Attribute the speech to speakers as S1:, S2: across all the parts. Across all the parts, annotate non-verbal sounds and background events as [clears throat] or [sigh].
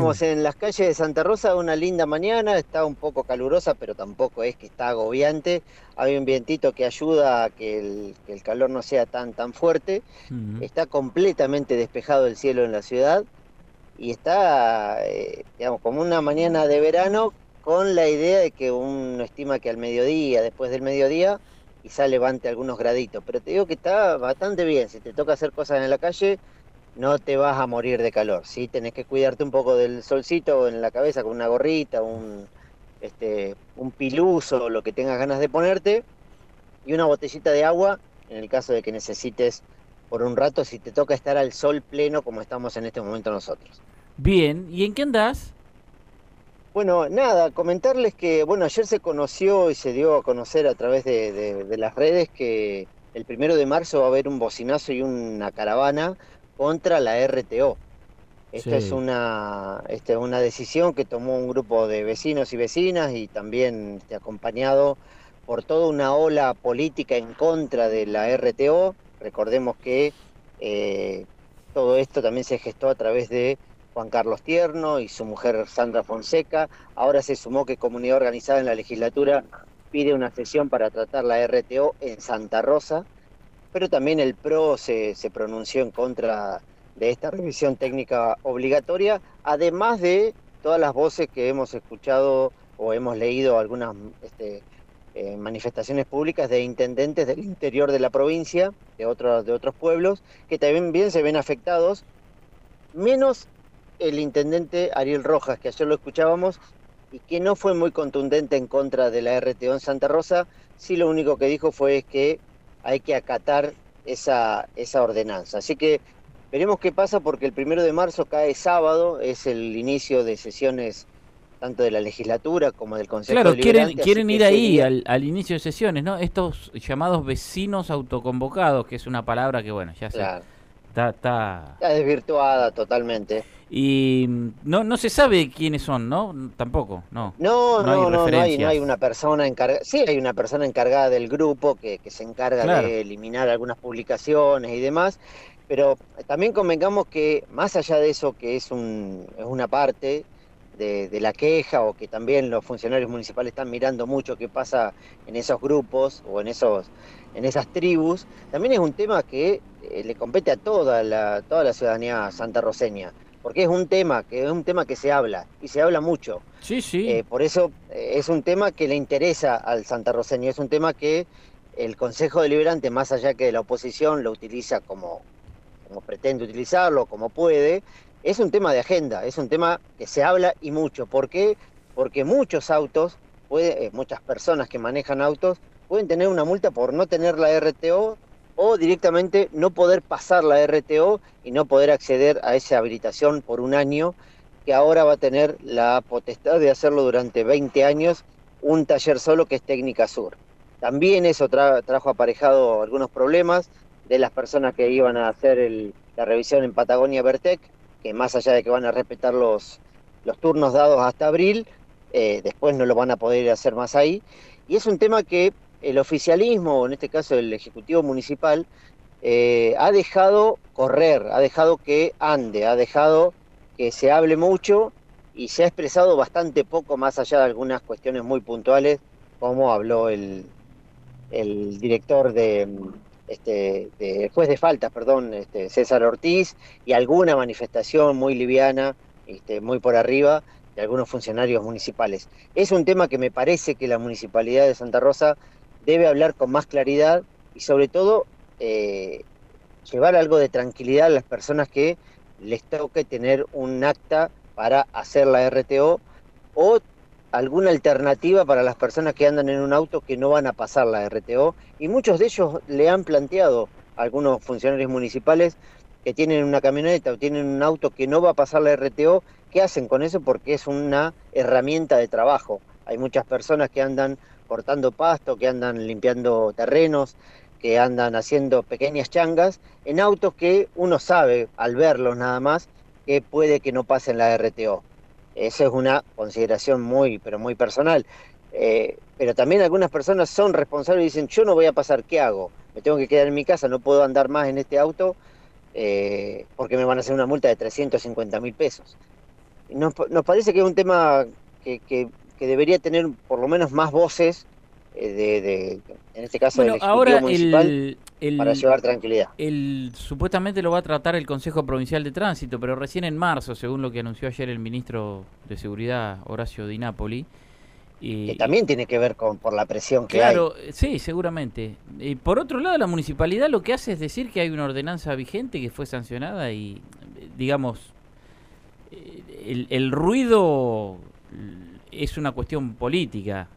S1: Estamos en las calles de Santa Rosa, una linda mañana, está un poco calurosa, pero tampoco es que está agobiante. Hay un vientito que ayuda a que el, que el calor no sea tan, tan fuerte. Está completamente despejado el cielo en la ciudad y está, eh, digamos, como una mañana de verano con la idea de que uno estima que al mediodía, después del mediodía, quizá levante algunos graditos. Pero te digo que está bastante bien. Si te toca hacer cosas en la calle, no te vas a morir de calor. Sí, tenés que cuidarte un poco del solcito en la cabeza con una gorrita, un, este, un piluso, lo que tengas ganas de ponerte, y una botellita de agua en el caso de que necesites por un rato si te toca estar al sol pleno como estamos en este momento nosotros.
S2: Bien, ¿y en qué andás?
S1: Bueno, nada, comentarles que, bueno, ayer se conoció y se dio a conocer a través de, de- de las redes que el primero de marzo va a haber un bocinazo y una caravana contra la RTO. Esta
S2: Sí.
S1: es una, esta es una decisión que tomó un grupo de vecinos y vecinas y también este, acompañado por toda una ola política en contra de la RTO. Recordemos que eh, todo esto también se gestó a través de Juan Carlos Tierno y su mujer Sandra Fonseca. Ahora se sumó que Comunidad Organizada en la legislatura pide una sesión para tratar la RTO en Santa Rosa, pero también el PRO se, se pronunció en contra de esta revisión técnica obligatoria, además de todas las voces que hemos escuchado o hemos leído algunas este, eh, manifestaciones públicas de intendentes del interior de la provincia, de otros, de otros pueblos, que también bien se ven afectados, menos el intendente Ariel Rojas, que ayer lo escuchábamos, y que no fue muy contundente en contra de la RTO en Santa Rosa, sí lo único que dijo fue que hay que acatar esa, esa ordenanza. Así que veremos qué pasa porque el primero de marzo cae sábado, es el inicio de sesiones tanto de la legislatura como del Consejo
S2: Claro, quieren, quieren ir ahí al, al inicio de sesiones, ¿no? Estos llamados vecinos autoconvocados, que es una palabra que, bueno, ya se
S1: Claro,
S2: está, está-
S1: está desvirtuada totalmente.
S2: Y mm, no, no se sabe quiénes son, ¿no? Tampoco, no.
S1: No,
S2: No
S1: no, no, no, hay, no hay una persona encargada. Sí, hay una persona encargada del grupo que, que se encarga
S2: Claro.
S1: de eliminar algunas publicaciones y demás. Pero también convengamos que más allá de eso, que es, un, es una parte de, de la queja o que también los funcionarios municipales están mirando mucho qué pasa en esos grupos o en, esos, en esas tribus, también es un tema que eh, le compete a toda la, toda la ciudadanía santarroceña. Porque es un tema que es un tema que se habla y se habla mucho.
S2: Sí, sí.
S1: Eh, por eso eh, es un tema que le interesa al santarroceño, es un tema que el Consejo Deliberante, más allá que de la oposición lo utiliza como, como pretende utilizarlo, como puede, es un tema de agenda, es un tema que se habla y mucho. ¿Por qué? Porque muchos autos, puede, muchas personas que manejan autos, pueden tener una multa por no tener la RTO o directamente no poder pasar la RTO y no poder acceder a esa habilitación por un año que ahora va a tener la potestad de hacerlo durante 20 años un taller solo que es Técnica Sur. También eso tra- trajo aparejado algunos problemas de las personas que iban a hacer la revisión en Patagonia Vertec, que más allá de que van a respetar los, los turnos dados hasta abril, eh, después no lo van a poder hacer más ahí. Y es un tema que el oficialismo, o en este caso el Ejecutivo Municipal, eh, ha dejado correr, ha dejado que ande, ha dejado que se hable mucho y se ha expresado bastante poco más allá de algunas cuestiones muy puntuales, como habló el, el director de, este, juez de faltas, perdón, este, César Ortiz, y alguna manifestación muy liviana, este, muy por arriba, de algunos funcionarios municipales. Es un tema que me parece que la municipalidad de Santa Rosa debe hablar con más claridad y sobre todo eh, llevar algo de tranquilidad a las personas que les toque tener un acta para hacer la RTO o alguna alternativa para las personas que andan en un auto que no van a pasar la RTO y muchos de ellos le han planteado a algunos funcionarios municipales que tienen una camioneta o tienen un auto que no va a pasar la RTO, ¿qué hacen con eso? Porque es una herramienta de trabajo. Hay muchas personas que andan cortando pasto, que andan limpiando terrenos, que andan haciendo pequeñas changas en autos que uno sabe al verlos nada más que puede que no pasen la RTO. Esa es una consideración muy, pero muy personal. Eh, pero también algunas personas son responsables y dicen, yo no voy a pasar, ¿qué hago? Me tengo que quedar en mi casa, no puedo andar más en este auto eh, porque me van a hacer una multa de 350 mil pesos. nos, parece que es un tema que, debería tener por lo menos más voces eh, de, en este caso
S2: del ahora municipal
S1: para llevar tranquilidad.
S2: El, supuestamente lo va a tratar el Consejo Provincial de Tránsito, pero recién en marzo, según lo que anunció ayer el ministro de Seguridad, Horacio Di Napoli,
S1: que también tiene que ver con por la presión que
S2: claro, hay. sí, seguramente. Y por otro lado, la municipalidad lo que hace es decir que hay una ordenanza vigente que fue sancionada y, digamos, el, el ruido es una cuestión política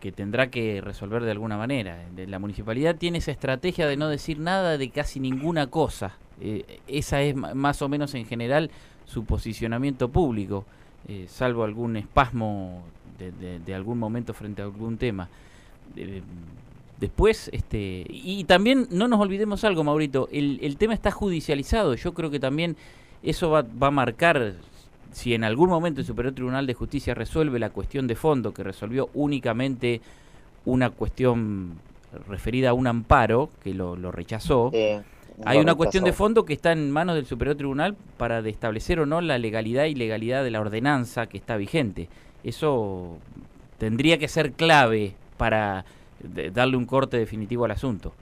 S2: que tendrá que resolver de alguna manera. La municipalidad tiene esa estrategia de no decir nada de casi ninguna cosa. Eh, esa es más o menos en general su posicionamiento público, eh, salvo algún espasmo de, algún momento frente a algún tema. después, este, y también no nos olvidemos algo, Maurito, el, el tema está judicializado. Yo creo que también eso va, va a marcar si en algún momento el Superior Tribunal de Justicia resuelve la cuestión de fondo, que resolvió únicamente una cuestión referida a un amparo, que lo, rechazó, hay una cuestión de fondo que está en manos del Superior Tribunal para establecer o no la legalidad y legalidad de la ordenanza que está vigente. Eso tendría que ser clave para darle un corte definitivo al asunto.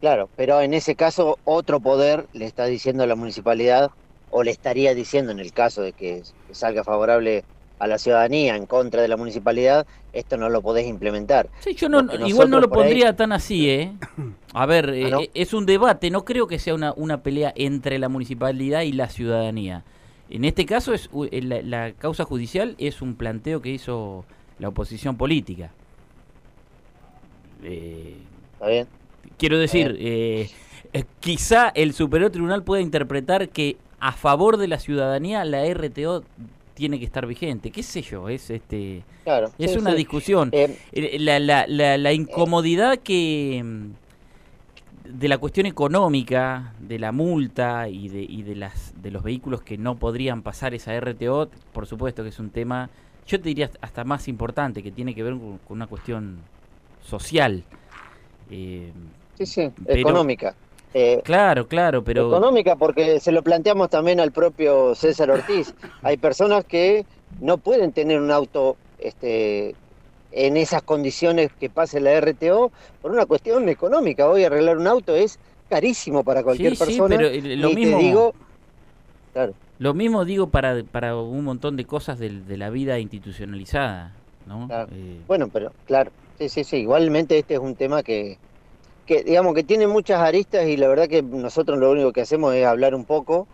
S1: Claro, pero en ese caso otro poder le está diciendo a la municipalidad o le estaría diciendo en el caso de que, salga favorable a la ciudadanía en contra de la municipalidad, esto no lo podés implementar.
S2: Sí, yo no, igual no lo pondría tan así, ¿eh? [coughs] A ver, ah, eh, es un debate, no creo que sea una, una pelea entre la municipalidad y la ciudadanía. En este caso, es la, causa judicial es un planteo que hizo la oposición política.
S1: Eh, Está bien.
S2: Quiero decir, eh, quizá el Superior Tribunal pueda interpretar que a favor de la ciudadanía la RTO tiene que estar vigente, qué sé yo, es este es una discusión. Eh, la, la, la, incomodidad que de la cuestión económica, de la multa y de, y de las de los vehículos que no podrían pasar esa RTO, por supuesto que es un tema, yo te diría hasta más importante, que tiene que ver con, una cuestión social.
S1: Eh, sí, sí, económica.
S2: Eh, claro, claro, pero...
S1: Económica, porque se lo planteamos también al propio César Ortiz. [laughs] Hay personas que no pueden tener un auto este, en esas condiciones que pase la RTO por una cuestión económica. Hoy arreglar un auto es carísimo para cualquier persona.
S2: Sí, pero lo mismo... digo, Lo mismo digo para, para un montón de cosas de, la vida institucionalizada, ¿no?
S1: Eh, bueno, pero claro, sí, sí, sí. Igualmente este es un tema que, que digamos que tiene muchas aristas y la verdad que nosotros lo único que hacemos es hablar un poco,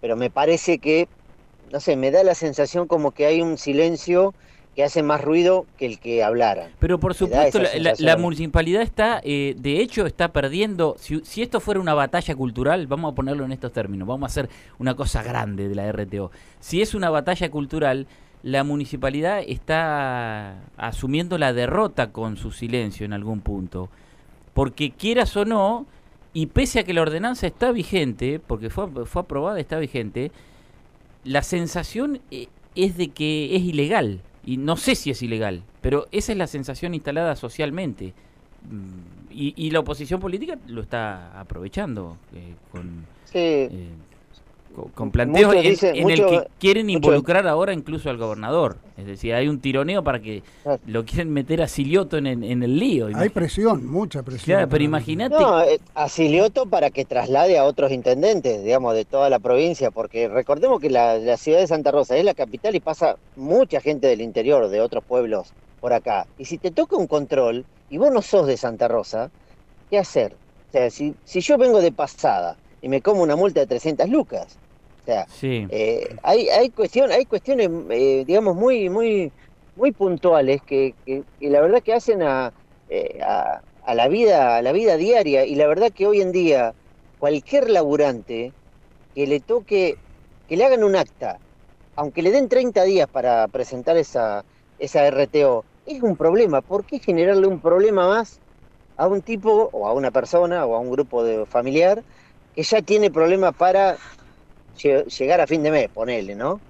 S1: pero me parece que, no sé, me da la sensación como que hay un silencio que hace más ruido que el que hablara.
S2: Pero por supuesto, la, municipalidad está, eh, de hecho, está perdiendo, si, si, esto fuera una batalla cultural, vamos a ponerlo en estos términos, vamos a hacer una cosa grande de la RTO. Si es una batalla cultural, la municipalidad está asumiendo la derrota con su silencio en algún punto porque quieras o no, y pese a que la ordenanza está vigente, porque fue, fue aprobada, está vigente, la sensación eh, es de que es ilegal. Y no sé si es ilegal, pero esa es la sensación instalada socialmente. Mm, y, la oposición política lo está aprovechando eh, con... Eh, con planteos en, el que quieren involucrar ahora incluso al gobernador. Es decir, hay un tironeo para que lo quieren meter a Silioto en, el lío.
S3: Hay presión, mucha presión.
S2: Claro, pero imagínate...
S1: No, eh, a Silioto para que traslade a otros intendentes, digamos, de toda la provincia, porque recordemos que la, la ciudad de Santa Rosa es la capital y pasa mucha gente del interior, de otros pueblos por acá. Y si te toca un control y vos no sos de Santa Rosa, ¿qué hacer? O sea, si, si yo vengo de pasada y me como una multa de 300 lucas, o sea, eh, hay, hay, cuestión, hay cuestiones, eh, digamos, muy, muy, muy puntuales que, que, la verdad que hacen eh, a, a, la vida, a la vida diaria. Y la verdad que hoy en día cualquier laburante que le toque, que le hagan un acta, aunque le den 30 días para presentar esa, esa RTO, es un problema. ¿Por qué generarle un problema más a un tipo o a una persona o a un grupo de familiar que ya tiene problemas para llegar a fin de mes, ponele, ¿no?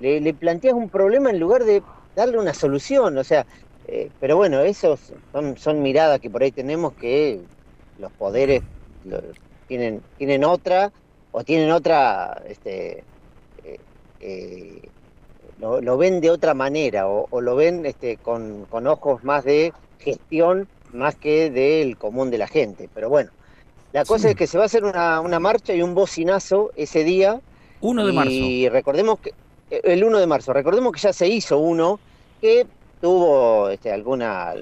S1: Le, planteas un problema en lugar de darle una solución, o sea, eh, pero bueno, esos son, miradas que por ahí tenemos que los poderes tienen, tienen otra, o tienen otra, este, eh, eh, lo, ven de otra manera o, lo ven este, con, ojos más de gestión más que del común de la gente. Pero bueno, la cosa es que se va a hacer una, una marcha y un bocinazo ese día.
S2: 1 de marzo.
S1: Y recordemos que el 1 de marzo, recordemos que ya se hizo uno que tuvo este, alguna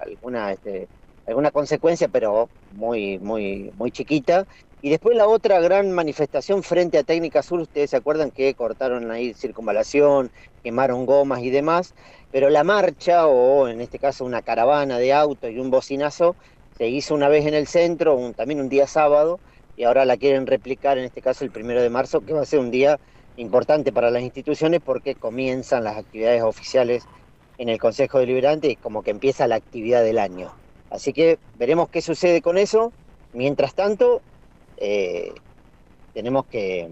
S1: alguna este, alguna consecuencia, pero muy muy muy chiquita. Y después la otra gran manifestación frente a Técnica Sur, ustedes se acuerdan que cortaron ahí circunvalación, quemaron gomas y demás, pero la marcha, o en este caso una caravana de autos y un bocinazo, se hizo una vez en el centro, también un día sábado, y ahora la quieren replicar en este caso el primero de marzo, que va a ser un día importante para las instituciones porque comienzan las actividades oficiales en el Consejo Deliberante y como que empieza la actividad del año. Así que veremos qué sucede con eso. Mientras tanto, eh, tenemos que,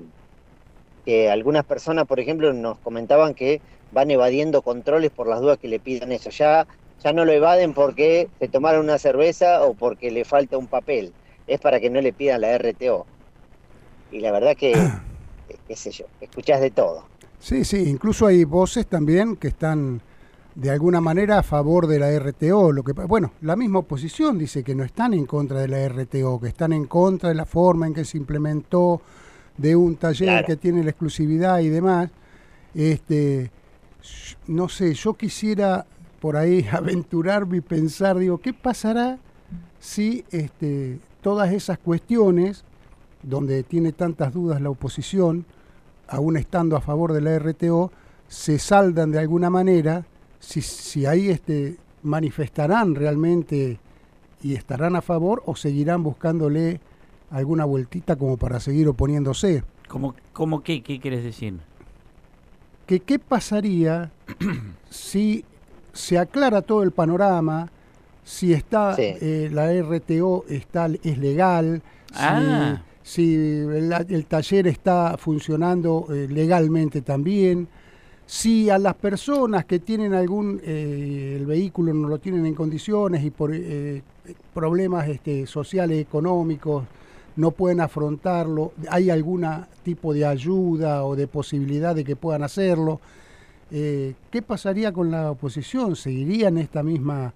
S1: que algunas personas, por ejemplo, nos comentaban que van evadiendo controles por las dudas que le pidan eso. Ya, ya no lo evaden porque se tomaron una cerveza o porque le falta un papel. Es para que no le pidan la RTO. Y la verdad que, [clears throat] qué sé yo, escuchás de todo.
S3: Sí, sí, incluso hay voces también que están de alguna manera a favor de la RTO. Lo que, bueno, la misma oposición dice que no están en contra de la RTO, que están en contra de la forma en que se implementó, de un taller que tiene la exclusividad y demás. Este, no sé, yo quisiera por ahí [laughs] aventurarme y pensar, digo, ¿qué pasará si este, todas esas cuestiones, donde tiene tantas dudas la oposición, aún estando a favor de la RTO, se saldan de alguna manera si, si ahí este, manifestarán realmente y estarán a favor o seguirán buscándole alguna vueltita como para seguir oponiéndose.
S2: ¿Cómo, cómo qué? ¿Qué quieres decir?
S3: Que qué pasaría [clears throat] si se aclara todo el panorama, si está eh, la RTO está, es legal, si, ah. el, taller está funcionando eh, legalmente también, si a las personas que tienen algún, eh, el vehículo no lo tienen en condiciones y por eh, problemas este, sociales, económicos, no pueden afrontarlo, hay algún tipo de ayuda o de posibilidad de que puedan hacerlo. Eh, ¿Qué pasaría con la oposición? ¿Seguiría en esta misma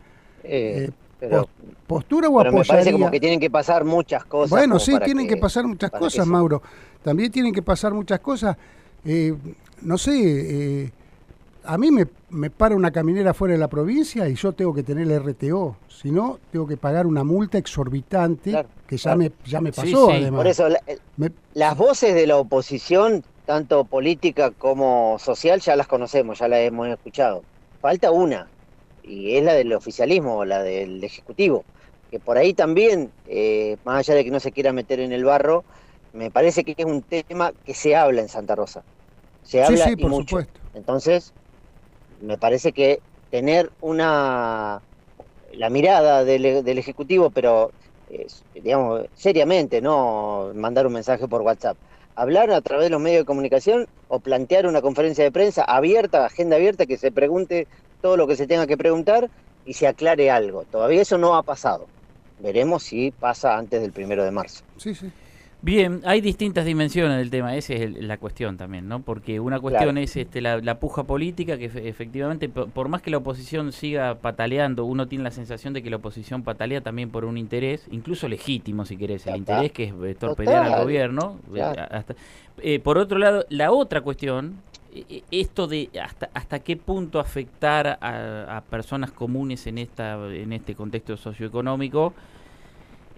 S3: postura o apoyaría? Me
S1: parece como que tienen que pasar muchas cosas.
S3: Bueno, sí, tienen que, pasar muchas cosas, Mauro. También tienen que pasar muchas cosas. Eh, no sé, eh, a mí me, me, para una caminera fuera de la provincia y yo tengo que tener el RTO, si no, tengo que pagar una multa exorbitante que ya, me, ya me pasó además.
S1: Por eso, las voces de la oposición, tanto política como social, ya las conocemos, ya las hemos escuchado. Falta una, y es la del oficialismo, la del Ejecutivo, que por ahí también, eh, más allá de que no se quiera meter en el barro, me parece que es un tema que se habla en Santa Rosa. Se habla y mucho. Entonces, me parece que tener una la mirada del, del ejecutivo, pero digamos seriamente, no mandar un mensaje por WhatsApp, hablar a través de los medios de comunicación o plantear una conferencia de prensa abierta, agenda abierta, que se pregunte todo lo que se tenga que preguntar y se aclare algo. Todavía eso no ha pasado. Veremos si pasa antes del primero de marzo.
S3: Sí, sí.
S2: Bien, hay distintas dimensiones del tema, esa es la cuestión también, ¿no? Porque una cuestión es este, la, puja política, que efectivamente, por, más que la oposición siga pataleando, uno tiene la sensación de que la oposición patalea también por un interés, incluso legítimo si querés, el interés que es eh, torpedear al gobierno. Eh, eh, por otro lado, la otra cuestión, esto de hasta, hasta qué punto afectar a, a personas comunes en, esta, en este contexto socioeconómico,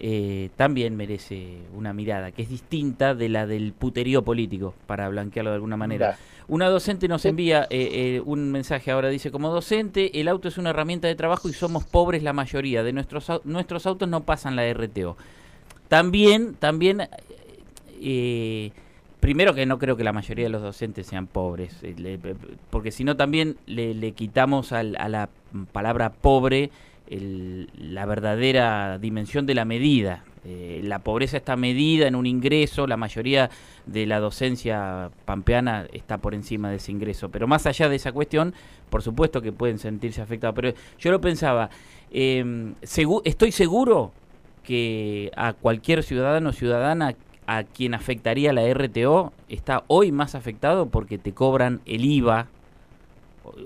S2: eh, también merece una mirada que es distinta de la del puterío político, para blanquearlo de alguna manera. Una docente nos envía eh, eh, un mensaje ahora, dice, como docente, el auto es una herramienta de trabajo y somos pobres la mayoría, de nuestros, nuestros autos no pasan la RTO. También, también, primero que no creo que la mayoría de los docentes sean pobres, porque si no también le, quitamos a la palabra pobre la verdadera dimensión de la medida. Eh, la pobreza está medida en un ingreso, la mayoría de la docencia pampeana está por encima de ese ingreso. Pero más allá de esa cuestión, por supuesto que pueden sentirse afectados. Pero yo lo pensaba, eh, estoy seguro que a cualquier ciudadano o ciudadana a quien afectaría la RTO está hoy más afectado porque te cobran el IVA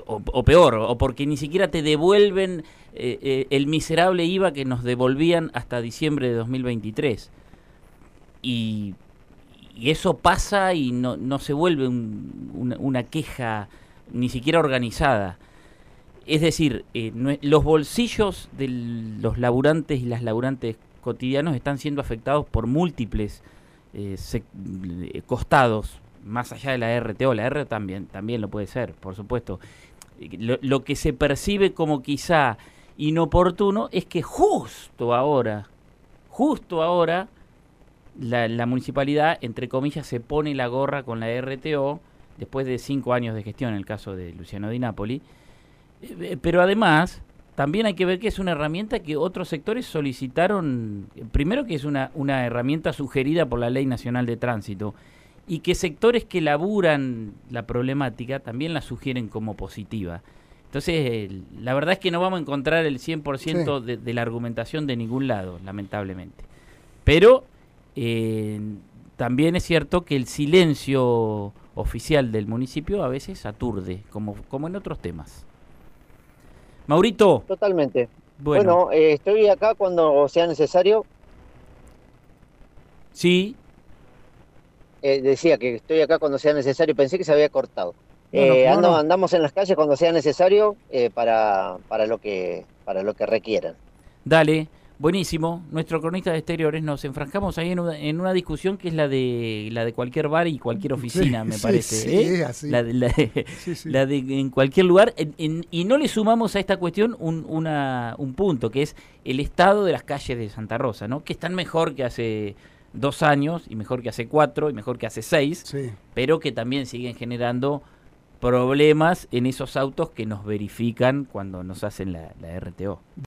S2: o, peor, o porque ni siquiera te devuelven eh, eh, el miserable IVA que nos devolvían hasta diciembre de 2023. Y, y eso pasa y no, no se vuelve una, queja ni siquiera organizada. Es decir, eh, los bolsillos de los laburantes y las laburantes cotidianos están siendo afectados por múltiples costados, más allá de la RTO. La R también, también lo puede ser, por supuesto. lo que se percibe como quizá inoportuno es que justo ahora, justo ahora, la, municipalidad, entre comillas, se pone la gorra con la RTO, después de cinco años de gestión en el caso de Luciano Di Napoli. Eh, pero además, también hay que ver que es una herramienta que otros sectores solicitaron, primero que es una, una herramienta sugerida por la Ley Nacional de Tránsito, y que sectores que laburan la problemática también la sugieren como positiva. Entonces, la verdad es que no vamos a encontrar el 100% de, la argumentación de ningún lado, lamentablemente. Pero eh, también es cierto que el silencio oficial del municipio a veces aturde, como, como en otros temas. Maurito.
S1: Totalmente. Bueno, eh, estoy acá cuando sea necesario.
S2: Sí.
S1: Eh, decía que estoy acá cuando sea necesario, pensé que se había cortado. Eh, andamos en las calles cuando sea necesario eh, para, para, lo que, para lo que requieran.
S2: Dale, buenísimo. Nuestro cronista de exteriores nos enfrascamos ahí en una, en una, discusión que es la de la de cualquier bar y cualquier oficina, me parece. Sí, ¿eh? así. La, de, la, de, en cualquier lugar. y no le sumamos a esta cuestión un, una, un punto, que es el estado de las calles de Santa Rosa, ¿no? que están mejor que hace dos años, y mejor que hace cuatro, y mejor que hace seis, pero que también siguen generando problemas en esos autos que nos verifican cuando nos hacen la, la RTO.